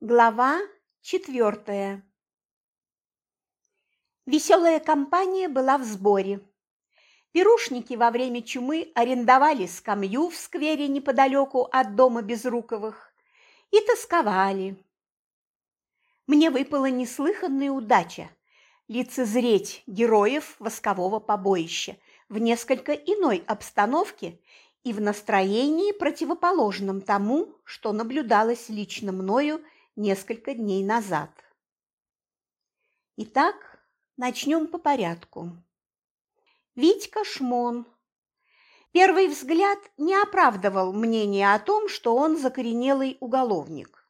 Глава четвертая Веселая компания была в сборе. Пирушники во время чумы арендовали скамью в сквере неподалеку от дома Безруковых и тосковали. Мне выпала неслыханная удача лицезреть героев воскового побоища в несколько иной обстановке и в настроении, противоположном тому, что наблюдалось лично мною несколько дней назад. Итак, начнем по порядку. Витька Шмон. Первый взгляд не оправдывал мнение о том, что он закоренелый уголовник.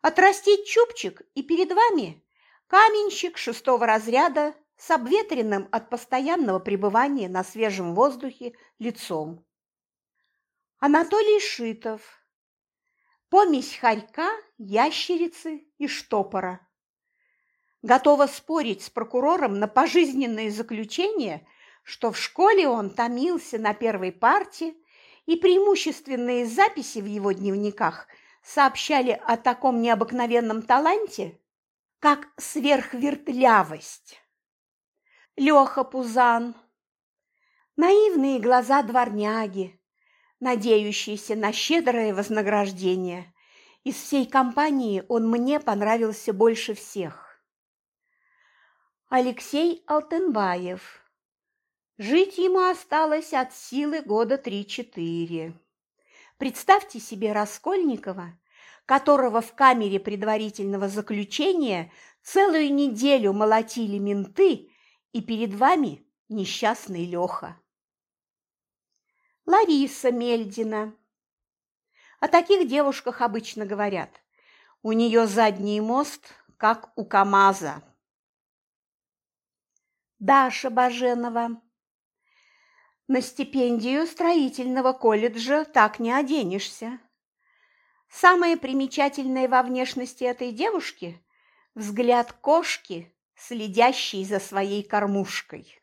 Отрастить чубчик, и перед вами каменщик шестого разряда с обветренным от постоянного пребывания на свежем воздухе лицом. Анатолий Шитов, помесь хорька, ящерицы и штопора. Готова спорить с прокурором на пожизненное заключение, что в школе он томился на первой парте, и преимущественные записи в его дневниках сообщали о таком необыкновенном таланте, как сверхвертлявость. Леха Пузан, наивные глаза дворняги, надеющийся на щедрое вознаграждение. Из всей компании он мне понравился больше всех. Алексей Алтенбаев. Жить ему осталось от силы года три-четыре. Представьте себе Раскольникова, которого в камере предварительного заключения целую неделю молотили менты, и перед вами несчастный Леха. Лариса Мельдина. О таких девушках обычно говорят. У нее задний мост, как у КамАЗа. Даша Баженова. На стипендию строительного колледжа так не оденешься. Самое примечательное во внешности этой девушки – взгляд кошки, следящей за своей кормушкой.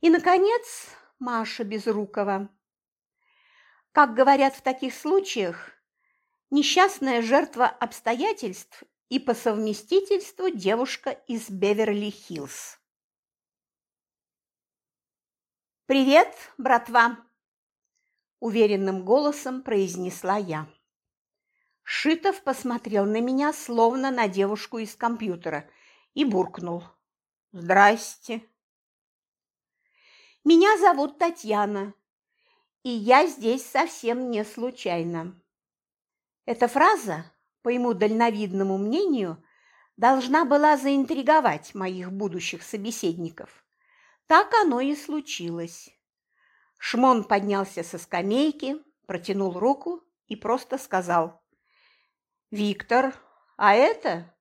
И, наконец, Маша Безрукова. Как говорят в таких случаях, несчастная жертва обстоятельств и по совместительству девушка из Беверли-Хиллз. «Привет, братва!» – уверенным голосом произнесла я. Шитов посмотрел на меня, словно на девушку из компьютера, и буркнул. «Здрасте!» Меня зовут Татьяна, и я здесь совсем не случайно. Эта фраза, по ему дальновидному мнению, должна была заинтриговать моих будущих собеседников. Так оно и случилось. Шмон поднялся со скамейки, протянул руку и просто сказал «Виктор, а это?»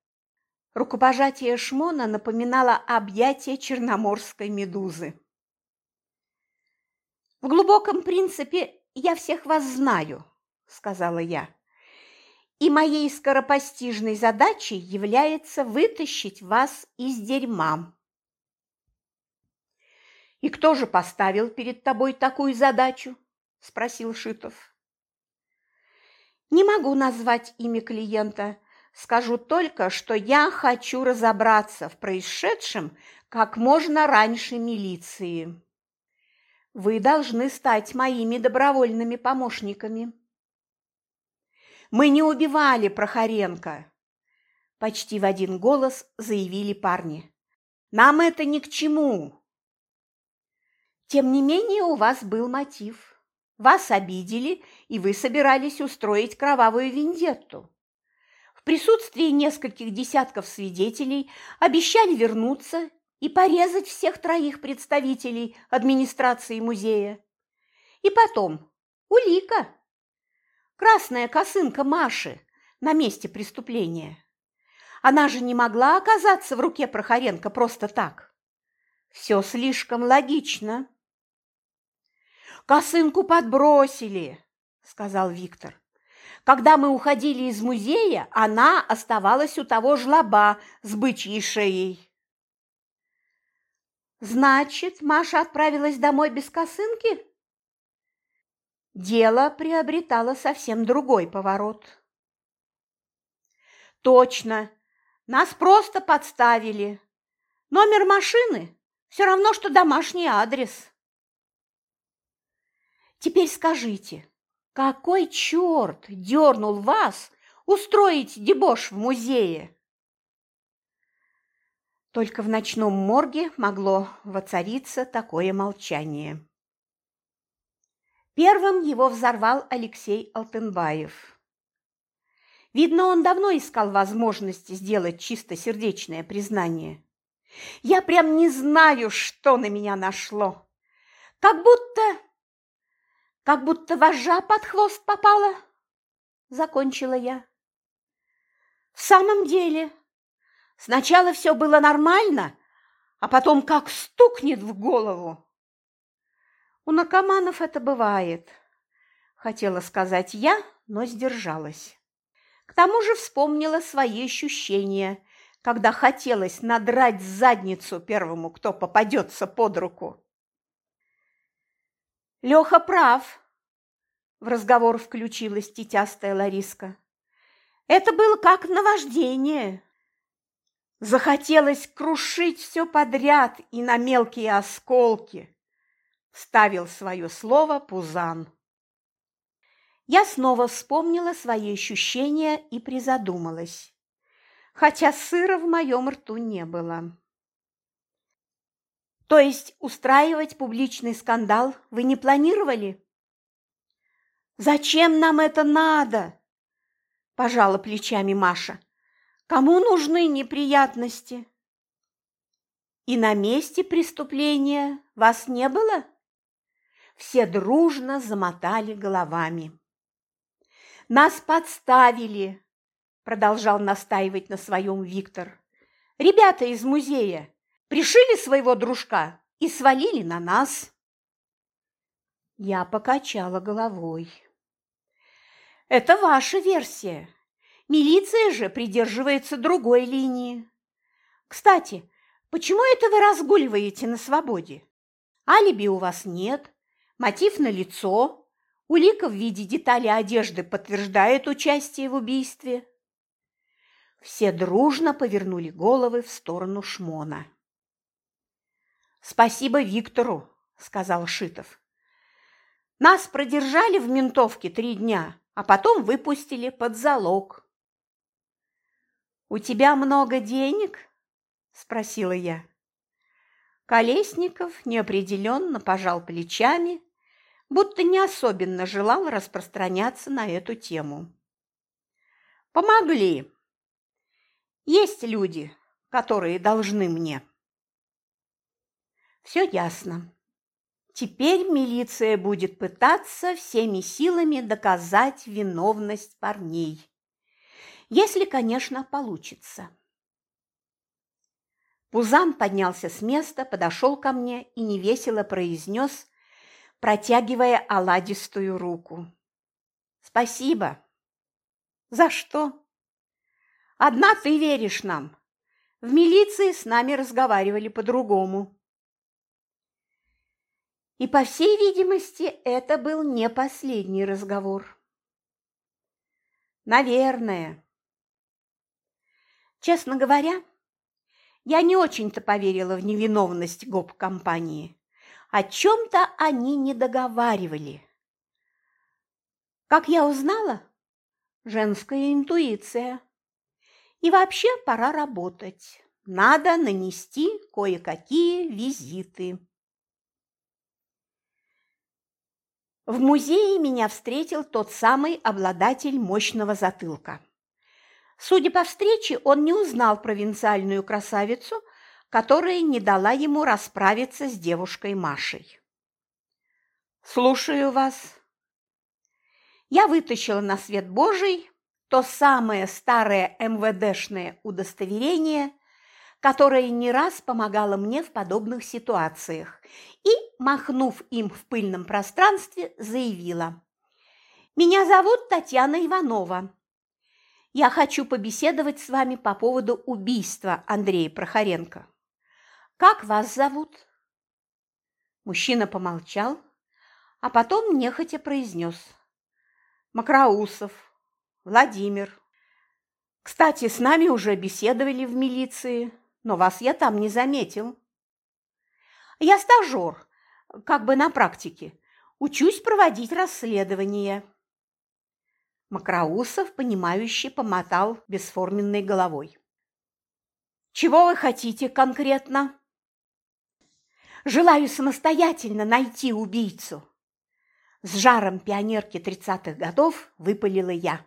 Рукопожатие Шмона напоминало объятие черноморской медузы. «В глубоком принципе я всех вас знаю», – сказала я. «И моей скоропостижной задачей является вытащить вас из дерьма». «И кто же поставил перед тобой такую задачу?» – спросил Шитов. «Не могу назвать имя клиента. Скажу только, что я хочу разобраться в происшедшем как можно раньше милиции». Вы должны стать моими добровольными помощниками. Мы не убивали Прохоренко, почти в один голос заявили парни. Нам это ни к чему. Тем не менее, у вас был мотив. Вас обидели, и вы собирались устроить кровавую вендетту. В присутствии нескольких десятков свидетелей обещали вернуться и порезать всех троих представителей администрации музея. И потом, улика. Красная косынка Маши на месте преступления. Она же не могла оказаться в руке Прохоренко просто так. Все слишком логично. «Косынку подбросили», – сказал Виктор. «Когда мы уходили из музея, она оставалась у того жлоба с бычьей шеей». Значит, Маша отправилась домой без косынки? Дело приобретало совсем другой поворот. Точно. Нас просто подставили. Номер машины все равно, что домашний адрес. Теперь скажите, какой черт дернул вас устроить дебош в музее? Только в ночном морге могло воцариться такое молчание. Первым его взорвал Алексей Алтынбаев. Видно, он давно искал возможности сделать чистосердечное признание. Я прям не знаю, что на меня нашло. Как будто... Как будто вожа под хвост попала, закончила я. В самом деле, сначала все было нормально, а потом как стукнет в голову. У наркоманов это бывает, хотела сказать я, но сдержалась. К тому же вспомнила свои ощущения, когда хотелось надрать задницу первому, кто попадется под руку. Леха прав, в разговор включилась тетястая Лариска. Это было как наваждение. Захотелось крушить все подряд и на мелкие осколки, вставил свое слово Пузан. Я снова вспомнила свои ощущения и призадумалась хотя сыра в моем рту не было. То есть устраивать публичный скандал вы не планировали? Зачем нам это надо? Пожала плечами Маша. Кому нужны неприятности? И на месте преступления вас не было? Все дружно замотали головами. Нас подставили, продолжал настаивать на своем Виктор. Ребята из музея пришили своего дружка и свалили на нас. Я покачала головой. Это ваша версия. Милиция же придерживается другой линии. Кстати, почему это вы разгуливаете на свободе? Алиби у вас нет, мотив на лицо, улика в виде детали одежды подтверждает участие в убийстве. Все дружно повернули головы в сторону Шмона. «Спасибо Виктору», – сказал Шитов. «Нас продержали в ментовке три дня, а потом выпустили под залог». «У тебя много денег?» – спросила я. Колесников неопределенно пожал плечами, будто не особенно желал распространяться на эту тему. «Помогли», есть люди, которые должны мне. Все ясно. Теперь милиция будет пытаться всеми силами доказать виновность парней. Если, конечно, получится. Пузан поднялся с места, подошел ко мне и невесело произнес, протягивая оладистую руку. «Спасибо». «За что?» Одна ты веришь нам. В милиции с нами разговаривали по-другому. И, по всей видимости, это был не последний разговор. Наверное. Честно говоря, я не очень-то поверила в невиновность гоп-компании. О чем-то они не договаривали. Как я узнала? Женская интуиция. И вообще пора работать. Надо нанести кое-какие визиты. В музее меня встретил тот самый обладатель мощного затылка. Судя по встрече, он не узнал провинциальную красавицу, которая не дала ему расправиться с девушкой Машей. «Слушаю вас». Я вытащила на свет Божий то самое старое МВДшное удостоверение, которое не раз помогало мне в подобных ситуациях, и, махнув им в пыльном пространстве, заявила. «Меня зовут Татьяна Иванова. Я хочу побеседовать с вами по поводу убийства Андрея Прохоренко. Как вас зовут?» Мужчина помолчал, а потом нехотя произнес. «Макроусов, Владимир. Кстати, с нами уже беседовали в милиции, но вас я там не заметил. Я стажер, как бы на практике. Учусь проводить расследование. Макроусов, понимающе помотал бесформенной головой. Чего вы хотите конкретно? Желаю самостоятельно найти убийцу. С жаром пионерки тридцатых годов выпалила я.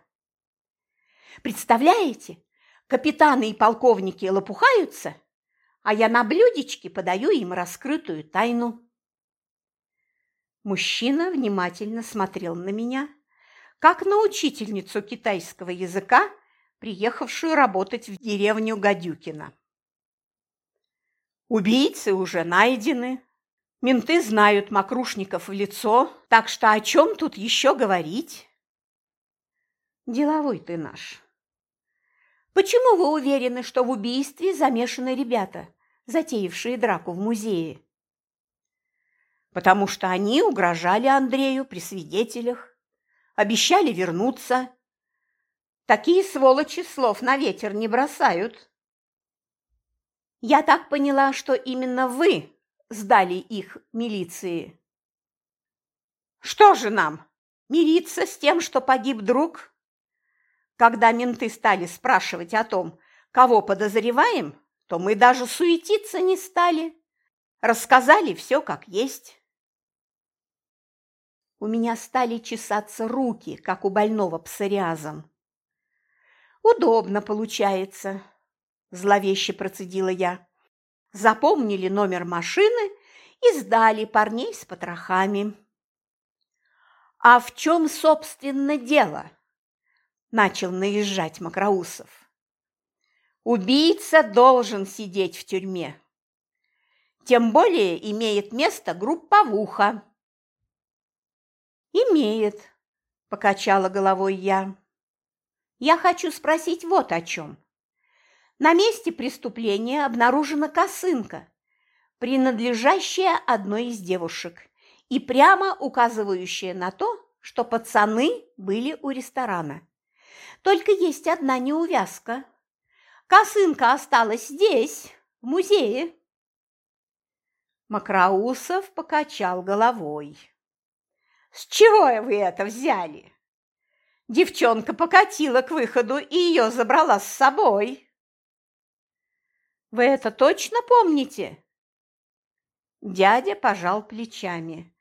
Представляете, капитаны и полковники лопухаются, а я на блюдечке подаю им раскрытую тайну. Мужчина внимательно смотрел на меня, как на учительницу китайского языка, приехавшую работать в деревню Гадюкина. Убийцы уже найдены. Менты знают мокрушников в лицо, так что о чем тут еще говорить? Деловой ты наш. Почему вы уверены, что в убийстве замешаны ребята, затеявшие драку в музее? Потому что они угрожали Андрею при свидетелях, обещали вернуться. Такие сволочи слов на ветер не бросают. Я так поняла, что именно вы сдали их милиции. Что же нам, мириться с тем, что погиб друг? Когда менты стали спрашивать о том, кого подозреваем, то мы даже суетиться не стали. Рассказали все как есть. У меня стали чесаться руки, как у больного псориазом. «Удобно получается», – зловеще процедила я. Запомнили номер машины и сдали парней с потрохами. «А в чем, собственно, дело?» начал наезжать Макроусов. Убийца должен сидеть в тюрьме. Тем более имеет место групповуха. Имеет, покачала головой я. Я хочу спросить вот о чем. На месте преступления обнаружена косынка, принадлежащая одной из девушек и прямо указывающая на то, что пацаны были у ресторана. Только есть одна неувязка. Косынка осталась здесь, в музее. Макроусов покачал головой. «С чего вы это взяли?» Девчонка покатила к выходу и ее забрала с собой. «Вы это точно помните?» Дядя пожал плечами.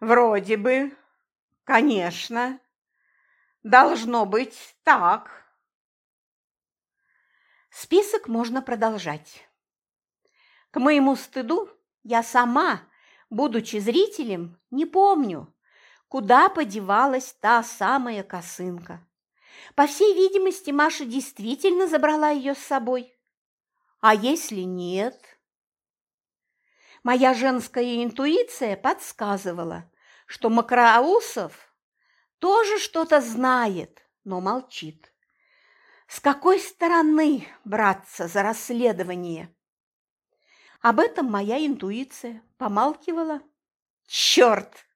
«Вроде бы. Конечно. Должно быть так. Список можно продолжать. К моему стыду я сама, будучи зрителем, не помню, куда подевалась та самая косынка. По всей видимости, Маша действительно забрала ее с собой. А если нет? Моя женская интуиция подсказывала, что Макроусов тоже что-то знает, но молчит. С какой стороны браться за расследование? Об этом моя интуиция помалкивала. Черт!